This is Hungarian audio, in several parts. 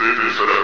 Baby,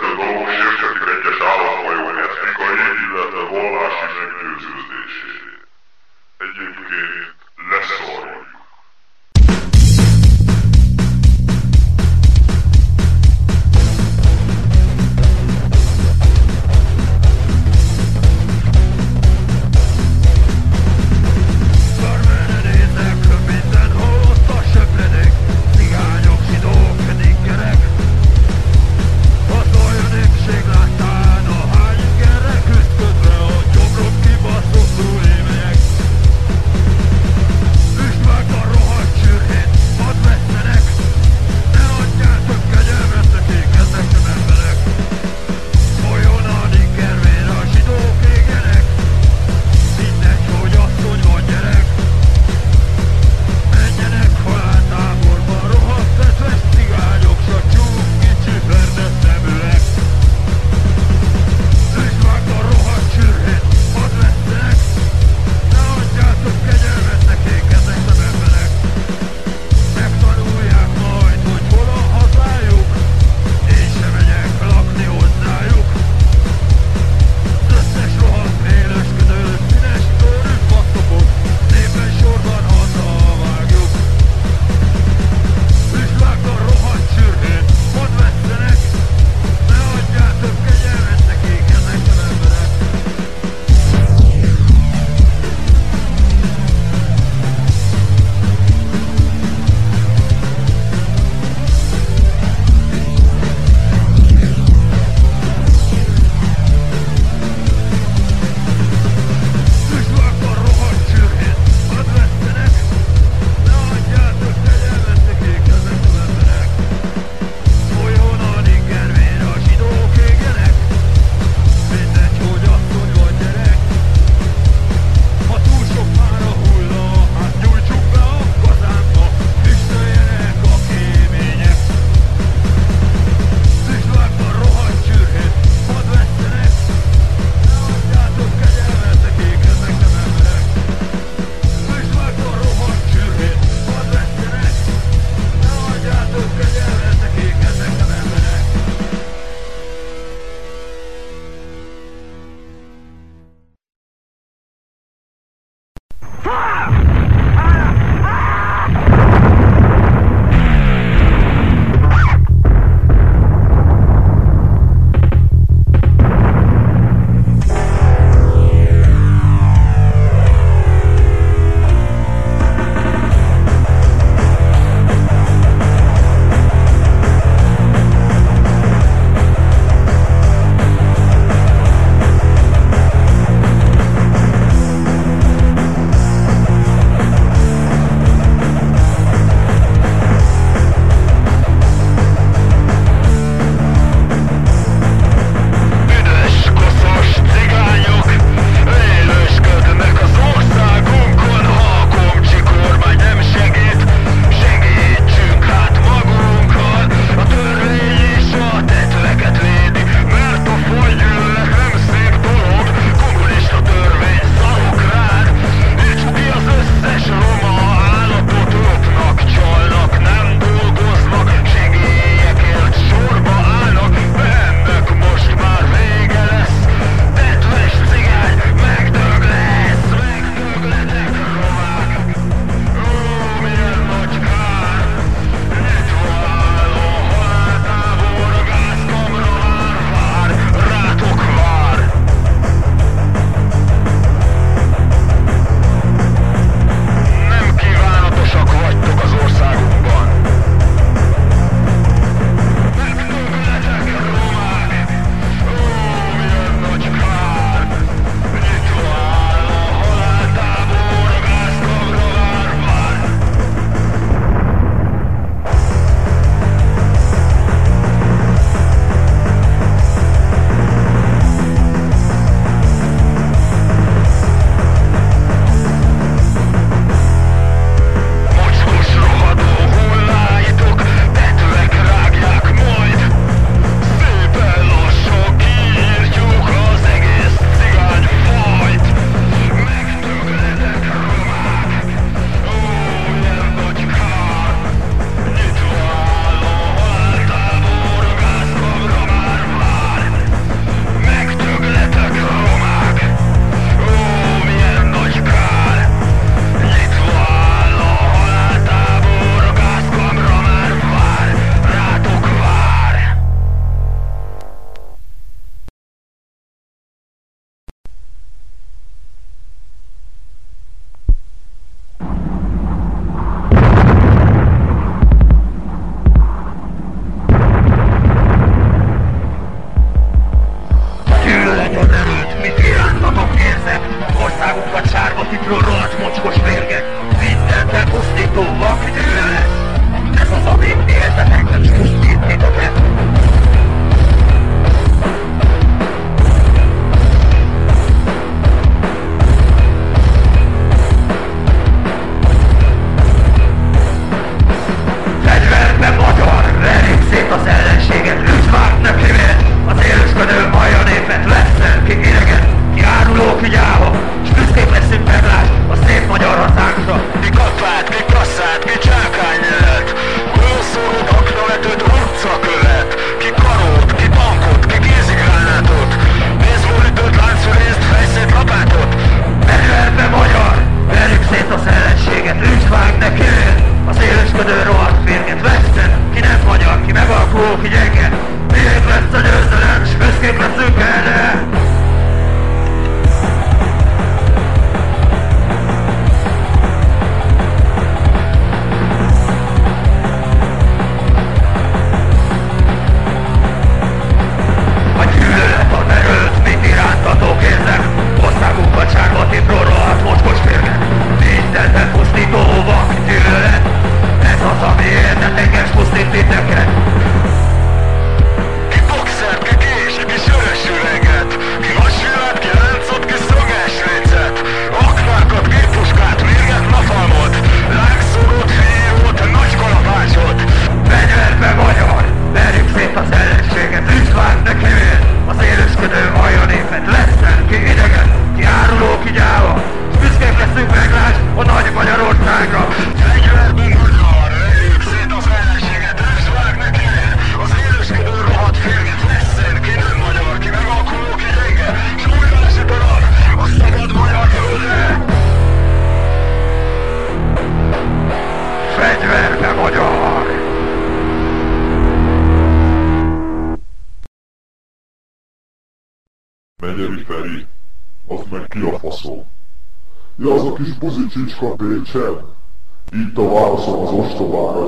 figyelj kell! Miért lesz a győzelem, és büszkék leszünk erre!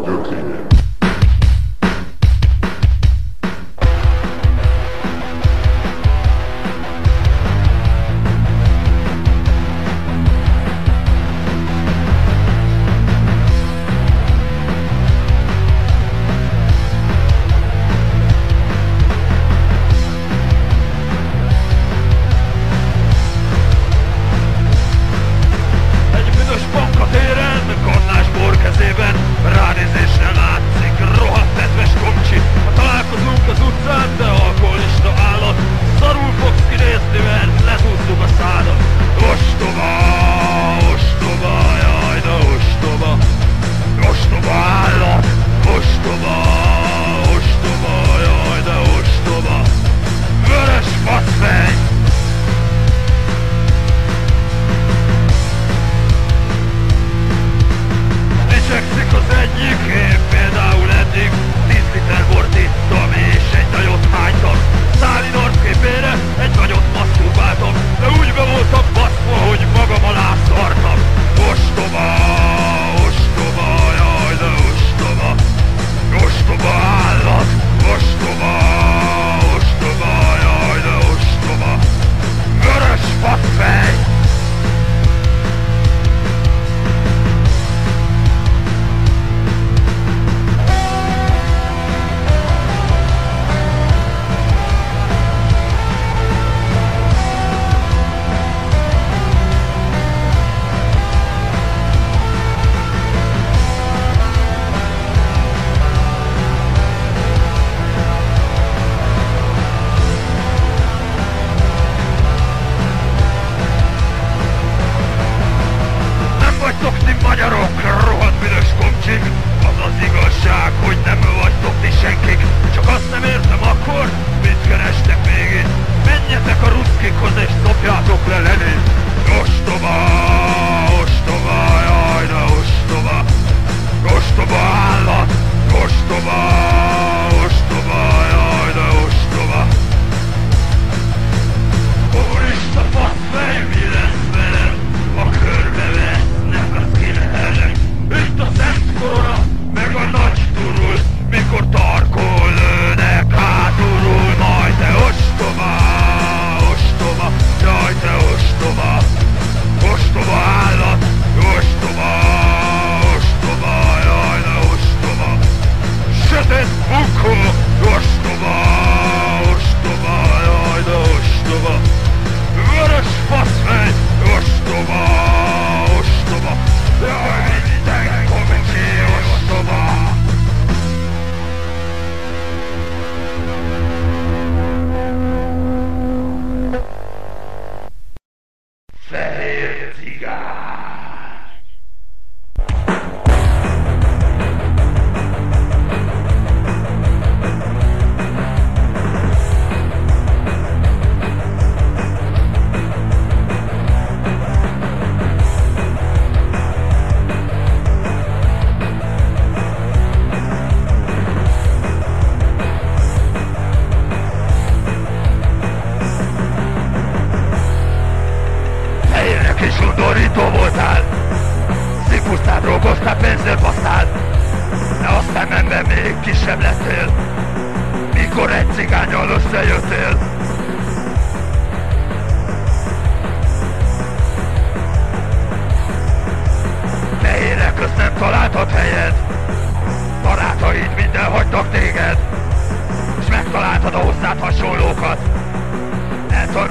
Богатыря. mondták, hogy nem vagytok ti senkik. Csak azt nem értem akkor, mit kerestek még itt. Menjetek a ruszkikhoz és szopjátok le Lenin Ostoba, ostoba, jaj de ostoba. Ostoba állat, ostoba, ostoba, jaj. Akım Yoştuba Yoştuba Haydi Yoştuba Veriş Basvey Yoştuba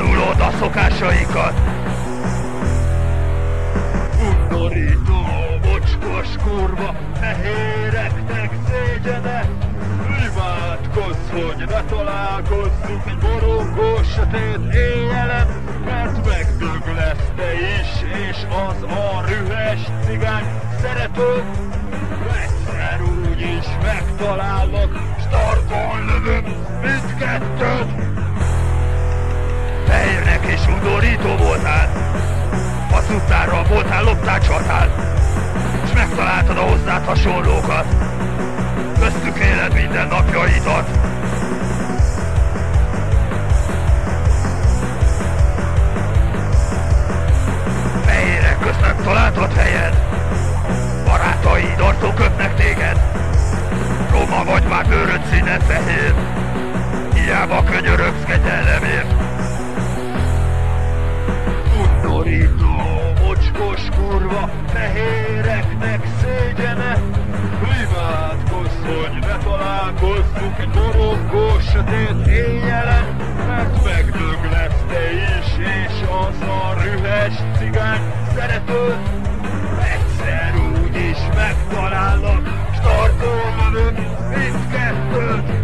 Eltanulod a szokásaikat. Undorító, mocskos kurva Fehéreknek szégyene Imádkozz, hogy ne találkozzunk Egy borongó sötét éjjelen Mert megdög lesz te is És az a rühes cigány Szeretőd Egyszer úgy is megtalállak S tarkon lövöm mindkettőt Fehérnek és undorító voltál. Hazudtál, voltál, loptál, csaltál. És megtaláltad a hozzád hasonlókat. Köztük éled minden napjaidat. Fehérek nem találtad helyed. Barátaid arcon köpnek téged. Roma vagy már bőröd színe fehér. Hiába könyörögsz kegyelemért Undorító, mocskos kurva Fehéreknek szégyene. Imádkozz, hogy ne találkozzunk Egy borongó sötét éjjelen Mert megdög lesz te is És az a rühes cigány Szeretőd. Egyszer úgy is megtalállak S tartom mindkettőt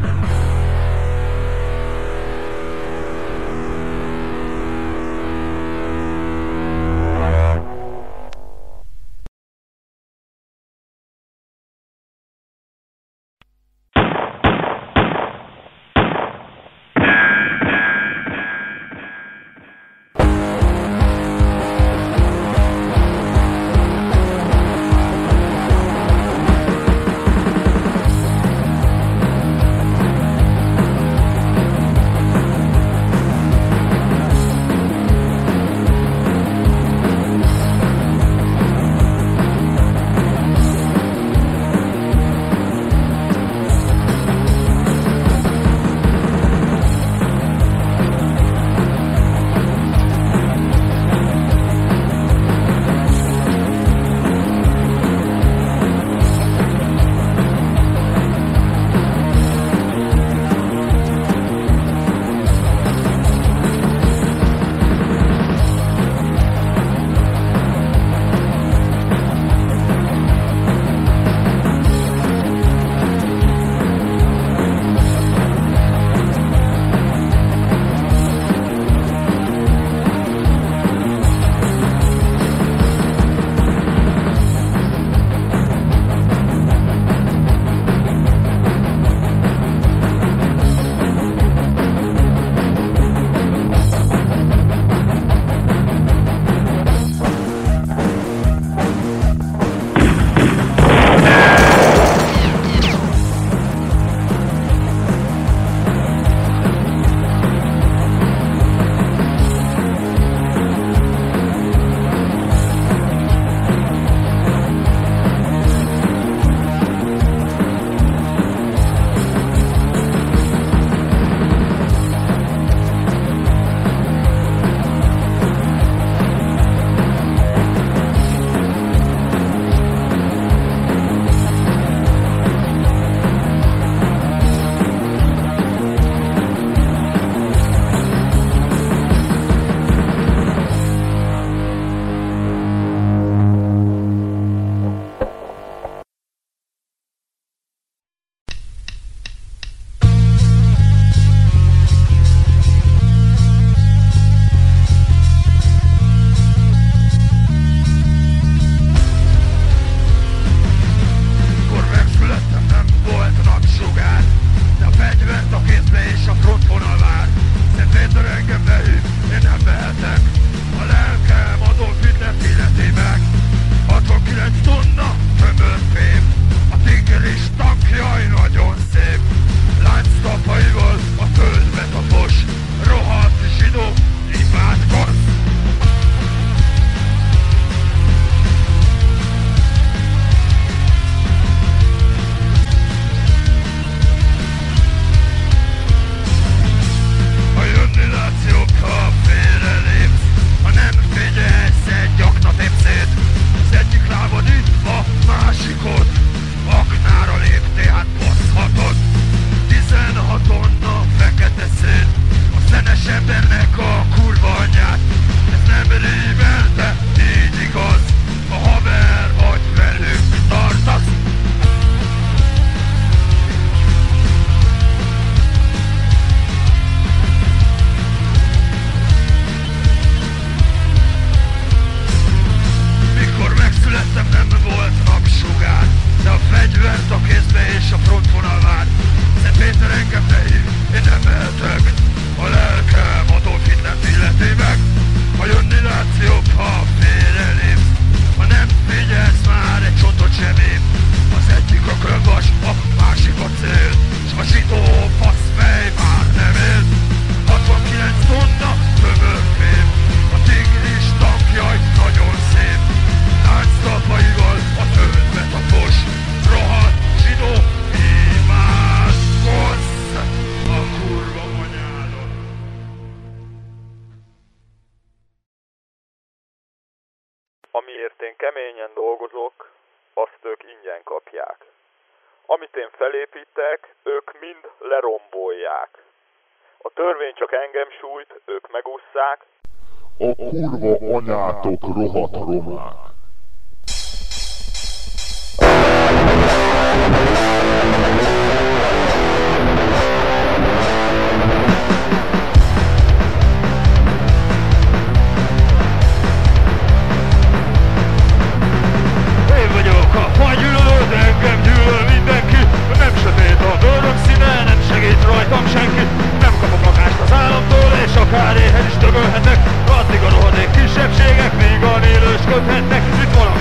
clássicos. Ingyen kapják. Amit én felépítek, ők mind lerombolják. A törvény csak engem sújt, ők megússzák. A kurva anyátok rohadt romák. Segít rajtam senki Nem kapok lakást az államtól, és akár éhen is dögölhetek Addig a rohadék kisebbségek, míg a nélősködhetnek Itt valami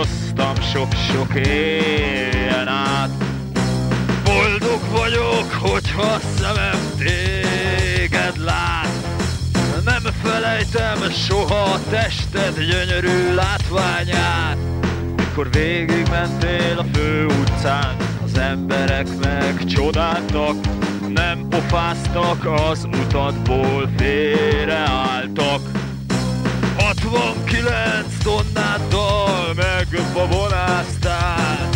álmodoztam sok-sok éjjel át. Boldog vagyok, hogyha szemem téged lát. Nem felejtem soha a tested gyönyörű látványát. Mikor végigmentél a fő utcán, az emberek meg csodáltak, nem pofáztak, az utatból félreálltak. 69 tonnáddal megbabonáztál,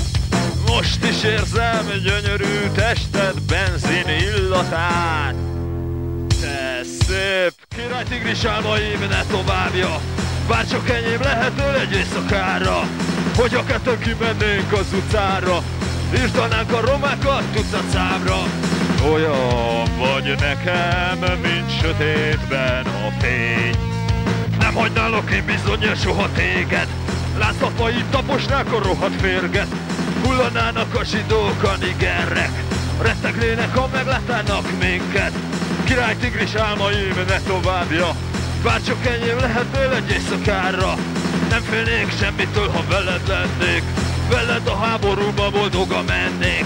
most is érzem gyönyörű tested benzin illatát. Te szép király tigris álmaim ne továbbja. Bár csak enyém lehetől egy éjszakára Hogy a kettő kimennénk az utcára. Írtanánk a romákat tucat számra Olyan vagy nekem, mint sötétben a fény Nem hagynálok én bizony soha téged. Láztapai taposnák a rohadt férget. Hullanának a zsidók a nigerrek Rettegnének, ha meglátnának minket. Király tigris álmaim ne továbbja. Bár csak enyém lehetnél egy éjszakára. Nem félnék semmitől, ha veled lennék. Veled a háborúba boldoga mennék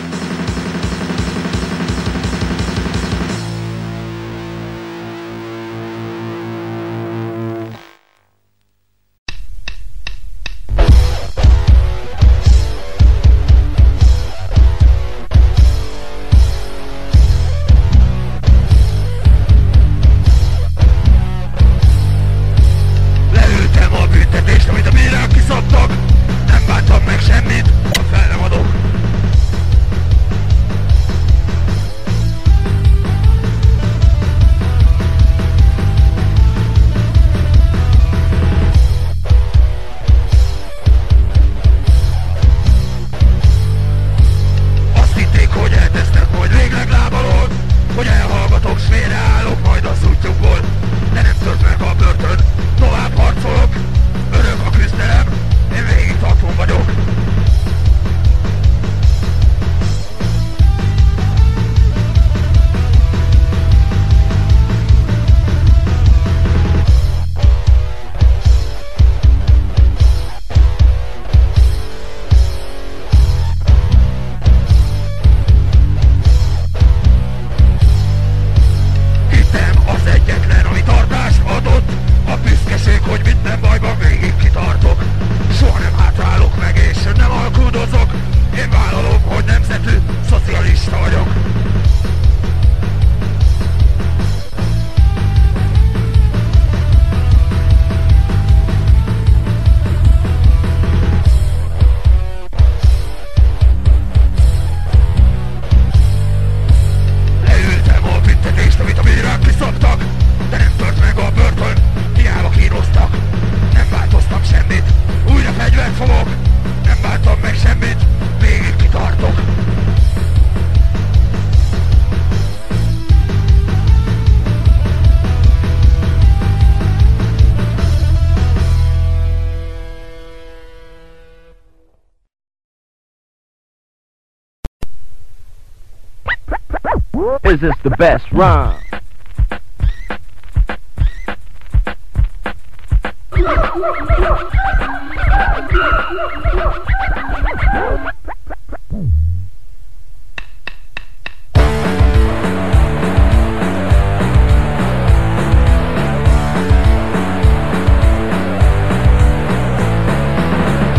Is this the best rhyme?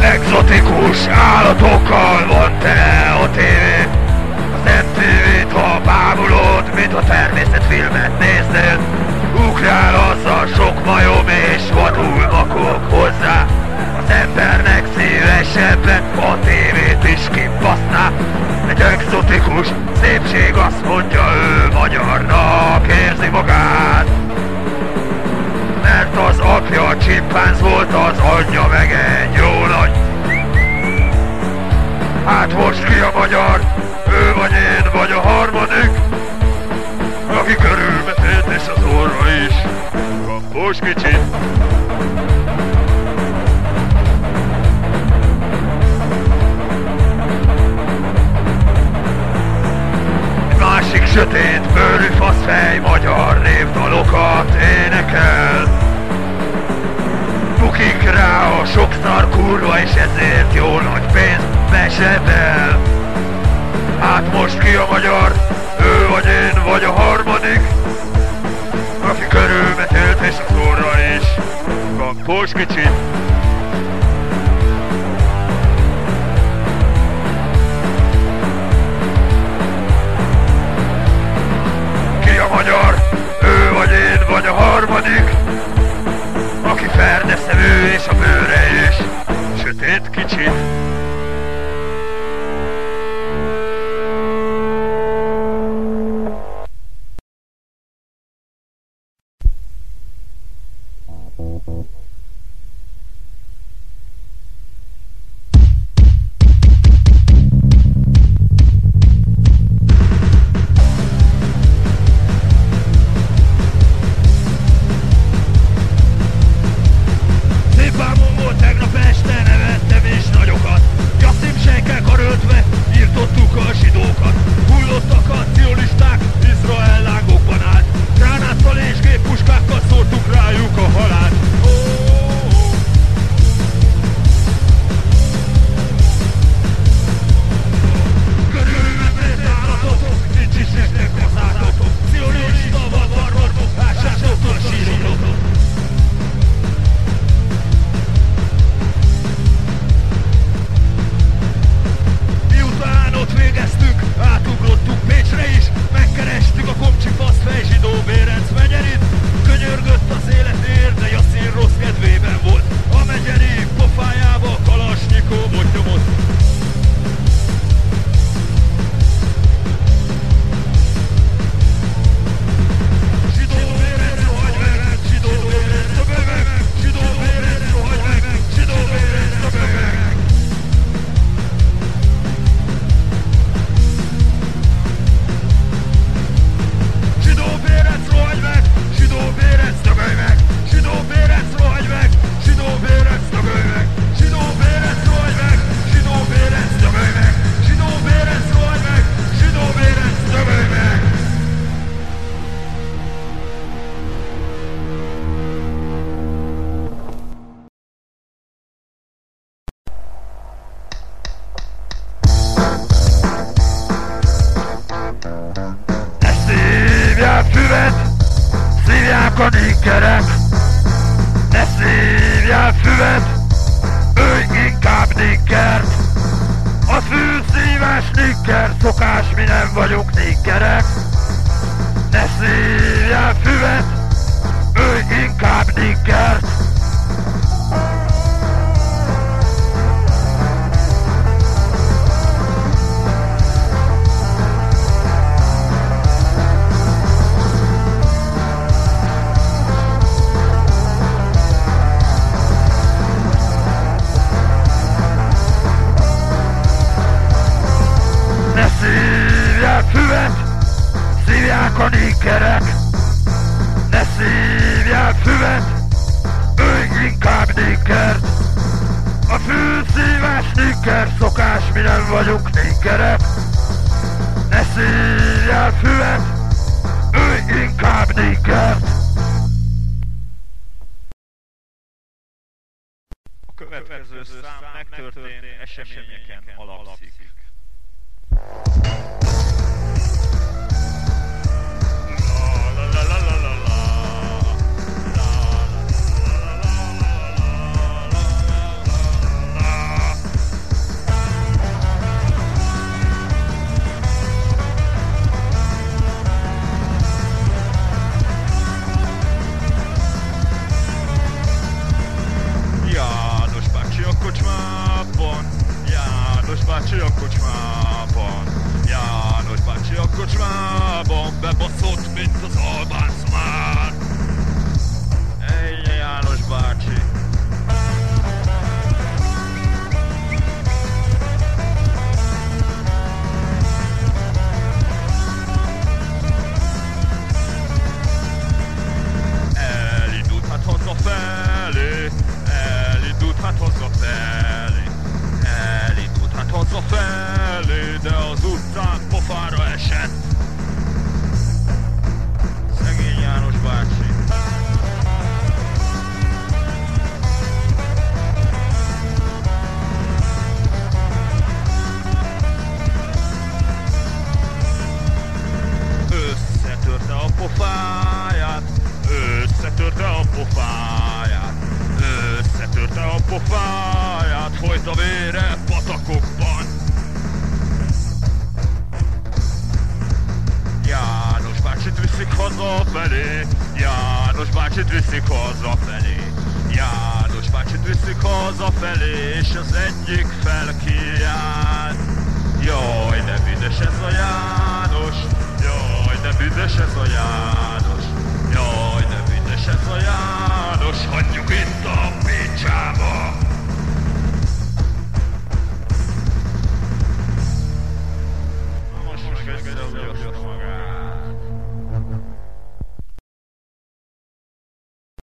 Exotikus állatokkal van tele a tévé Az MTV-t, ha bámulod, mint a természetfilmet néznél Ugrál az a sok majom és vadul makok hozzá Az embernek szívesebben a tévét is kibaszná Egy exotikus szépség azt mondja, ő magyarnak érzi magát mert az apja csimpánz volt, az anyja meg egy jó nagy. Hát most ki a magyar? Vagy én, vagy a harmadik? Aki körülmetét és az orra is. Kampós kicsit. Másik sötét bőrű faszfej magyar névdalokat énekel Bukik rá a sok szar kurva és ezért jó nagy pénzt besebel Hát most ki a magyar? Ő vagy én vagy a harmadik? Aki körülmetélt és az orra is Kampós kicsit Ki a magyar? Ő vagy én vagy a harmadik? Aki ferde szemű és a bőre is Sötét kicsit